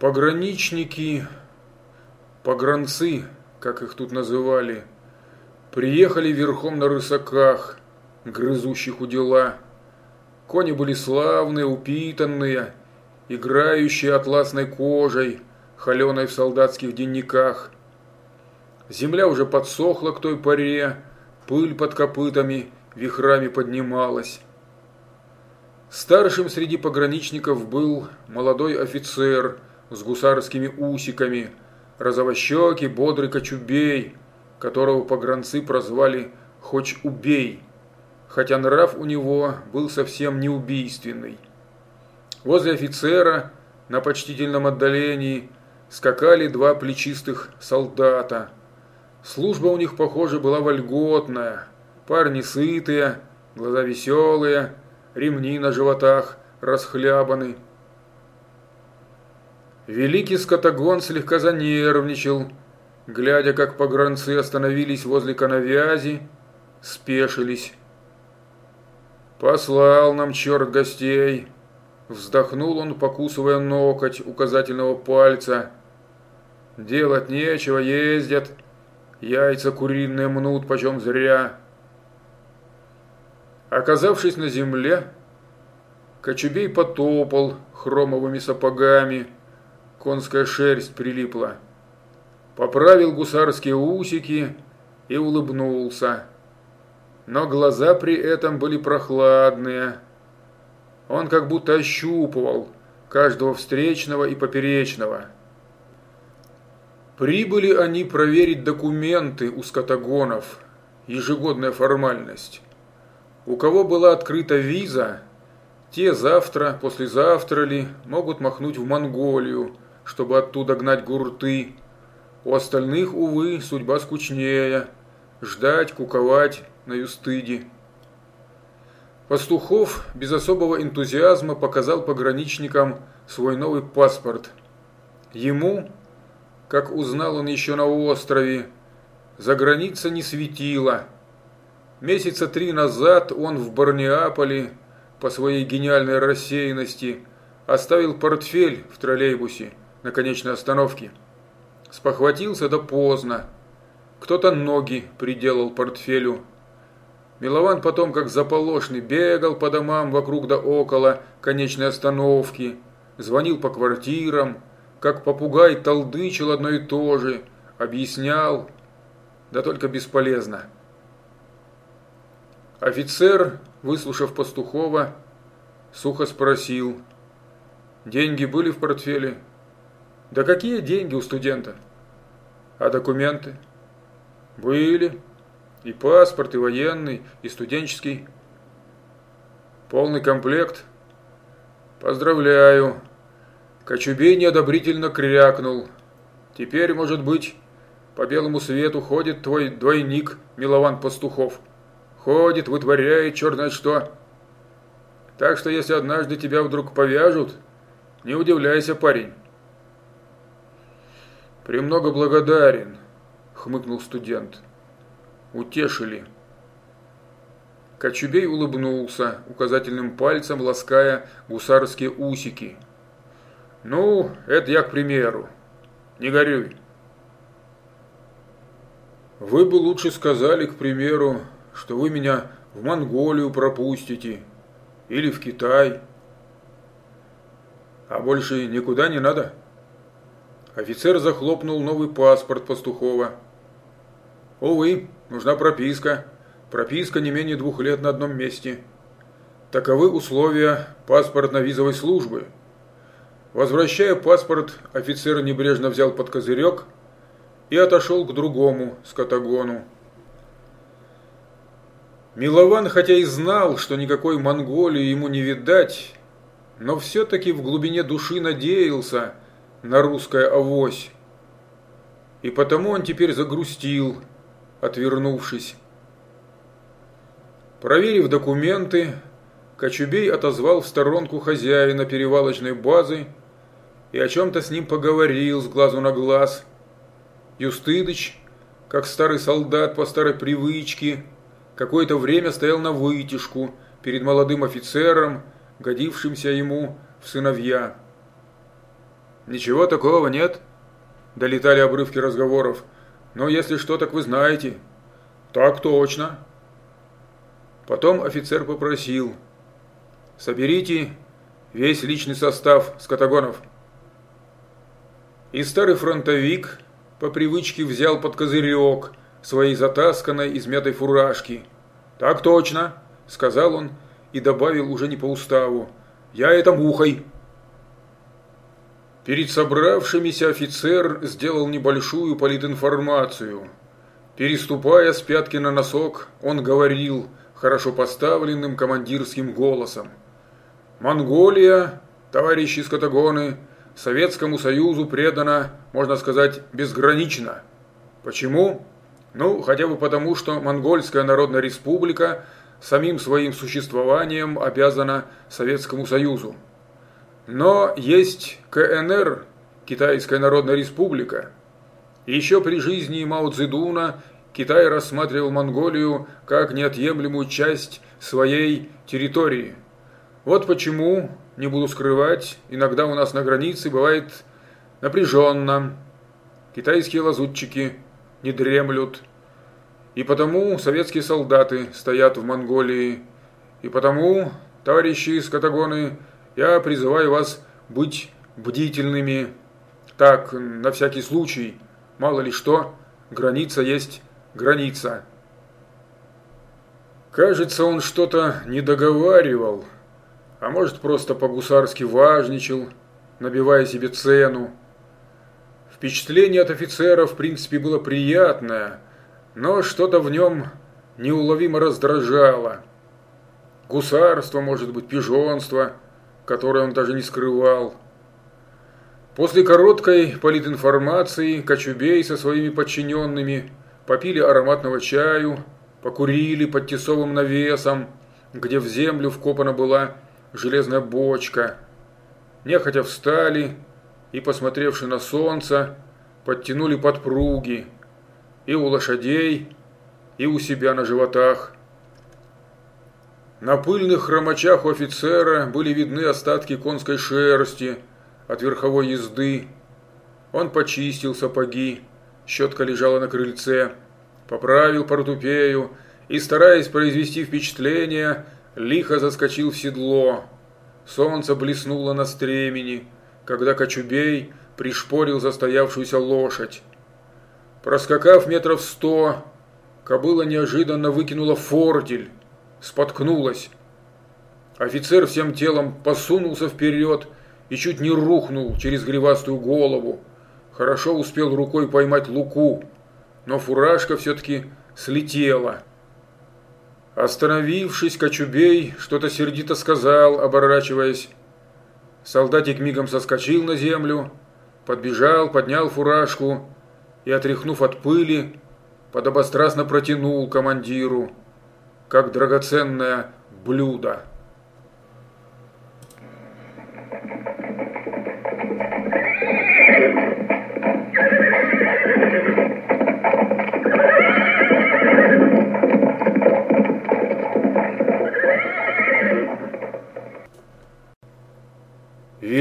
Пограничники, погранцы, как их тут называли, приехали верхом на рысаках, грызущих у дела. Кони были славные, упитанные, играющие атласной кожей, холеной в солдатских денниках. Земля уже подсохла к той поре, пыль под копытами вихрами поднималась. Старшим среди пограничников был молодой офицер с гусарскими усиками, розовощекий, бодрый кочубей, которого погранцы прозвали «Хоть убей», хотя нрав у него был совсем не убийственный. Возле офицера на почтительном отдалении скакали два плечистых солдата. Служба у них, похоже, была вольготная. Парни сытые, глаза веселые, ремни на животах расхлябаны. Великий скотогон слегка занервничал, глядя, как погранцы остановились возле коновязи, спешились. «Послал нам черт гостей!» Вздохнул он, покусывая ноготь указательного пальца. «Делать нечего, ездят. Яйца куриные мнут, почем зря». Оказавшись на земле, Кочубей потопал хромовыми сапогами, конская шерсть прилипла. Поправил гусарские усики и улыбнулся. Но глаза при этом были прохладные. Он как будто ощупывал каждого встречного и поперечного. Прибыли они проверить документы у скотагонов, ежегодная формальность. У кого была открыта виза, те завтра, послезавтра ли могут махнуть в Монголию, чтобы оттуда гнать гурты. У остальных, увы, судьба скучнее. Ждать, куковать на юстыде. Пастухов без особого энтузиазма показал пограничникам свой новый паспорт. Ему, как узнал он еще на острове, за граница не светила. Месяца три назад он в Барнеаполе по своей гениальной рассеянности оставил портфель в троллейбусе на конечной остановке. Спохватился да поздно. Кто-то ноги приделал портфелю. Милован потом, как заполошный, бегал по домам вокруг да около конечной остановки, звонил по квартирам, как попугай толдычил одно и то же, объяснял, да только бесполезно. Офицер, выслушав Пастухова, сухо спросил, деньги были в портфеле? Да какие деньги у студента? А документы? Были. И паспорт, и военный, и студенческий. Полный комплект. Поздравляю. Кочубей неодобрительно крякнул. Теперь, может быть, по белому свету ходит твой двойник Милован Пастухов. Ходит, вытворяет черт знает что. Так что если однажды тебя вдруг повяжут, не удивляйся, парень. «Премного благодарен», – хмыкнул студент. «Утешили». Кочубей улыбнулся, указательным пальцем лаская гусарские усики. «Ну, это я к примеру. Не горюй». «Вы бы лучше сказали, к примеру, что вы меня в Монголию пропустите или в Китай. А больше никуда не надо?» Офицер захлопнул новый паспорт Пастухова. Увы, нужна прописка. Прописка не менее двух лет на одном месте. Таковы условия паспортно-визовой службы. Возвращая паспорт, офицер небрежно взял под козырек и отошел к другому скотагону. Милован, хотя и знал, что никакой Монголии ему не видать, но все-таки в глубине души надеялся – на русское авось. И потому он теперь загрустил, отвернувшись. Проверив документы, Кочубей отозвал в сторонку хозяина перевалочной базы и о чем-то с ним поговорил с глазу на глаз. Юстыдыч, как старый солдат по старой привычке, какое-то время стоял на вытяжку перед молодым офицером, годившимся ему в сыновья. «Ничего такого нет?» – долетали обрывки разговоров. «Но если что, так вы знаете». «Так точно». Потом офицер попросил. «Соберите весь личный состав скотагонов». И старый фронтовик по привычке взял под козырек своей затасканной измятой фуражки. «Так точно», – сказал он и добавил уже не по уставу. «Я это мухой». Перед собравшимися офицер сделал небольшую политинформацию. Переступая с пятки на носок, он говорил хорошо поставленным командирским голосом. «Монголия, товарищи скотагоны, Советскому Союзу предана, можно сказать, безгранично. Почему? Ну, хотя бы потому, что Монгольская Народная Республика самим своим существованием обязана Советскому Союзу. Но есть КНР, Китайская Народная Республика. Еще при жизни Мао Цзэдуна Китай рассматривал Монголию как неотъемлемую часть своей территории. Вот почему не буду скрывать, иногда у нас на границе бывает напряженно. Китайские лазутчики не дремлют. И потому советские солдаты стоят в Монголии. И потому, товарищи скотагоны, я призываю вас быть бдительными. Так, на всякий случай, мало ли что, граница есть граница. Кажется, он что-то не договаривал а может просто по-гусарски важничал, набивая себе цену. Впечатление от офицера в принципе было приятное, но что-то в нем неуловимо раздражало. Гусарство, может быть, пижонство, которое он даже не скрывал. После короткой политинформации Кочубей со своими подчиненными попили ароматного чаю, покурили под тесовым навесом, где в землю вкопана была железная бочка. Нехотя встали и, посмотревши на солнце, подтянули подпруги и у лошадей, и у себя на животах. На пыльных хромачах у офицера были видны остатки конской шерсти от верховой езды. Он почистил сапоги, щетка лежала на крыльце, поправил портупею и, стараясь произвести впечатление, лихо заскочил в седло. Солнце блеснуло на стремени, когда Кочубей пришпорил застоявшуюся лошадь. Проскакав метров сто, кобыла неожиданно выкинула фортель, споткнулась. Офицер всем телом посунулся вперед и чуть не рухнул через гривастую голову. Хорошо успел рукой поймать луку, но фуражка все-таки слетела. Остановившись, Кочубей что-то сердито сказал, оборачиваясь. Солдатик мигом соскочил на землю, подбежал, поднял фуражку и, отряхнув от пыли, подобострастно протянул командиру, как драгоценное блюдо.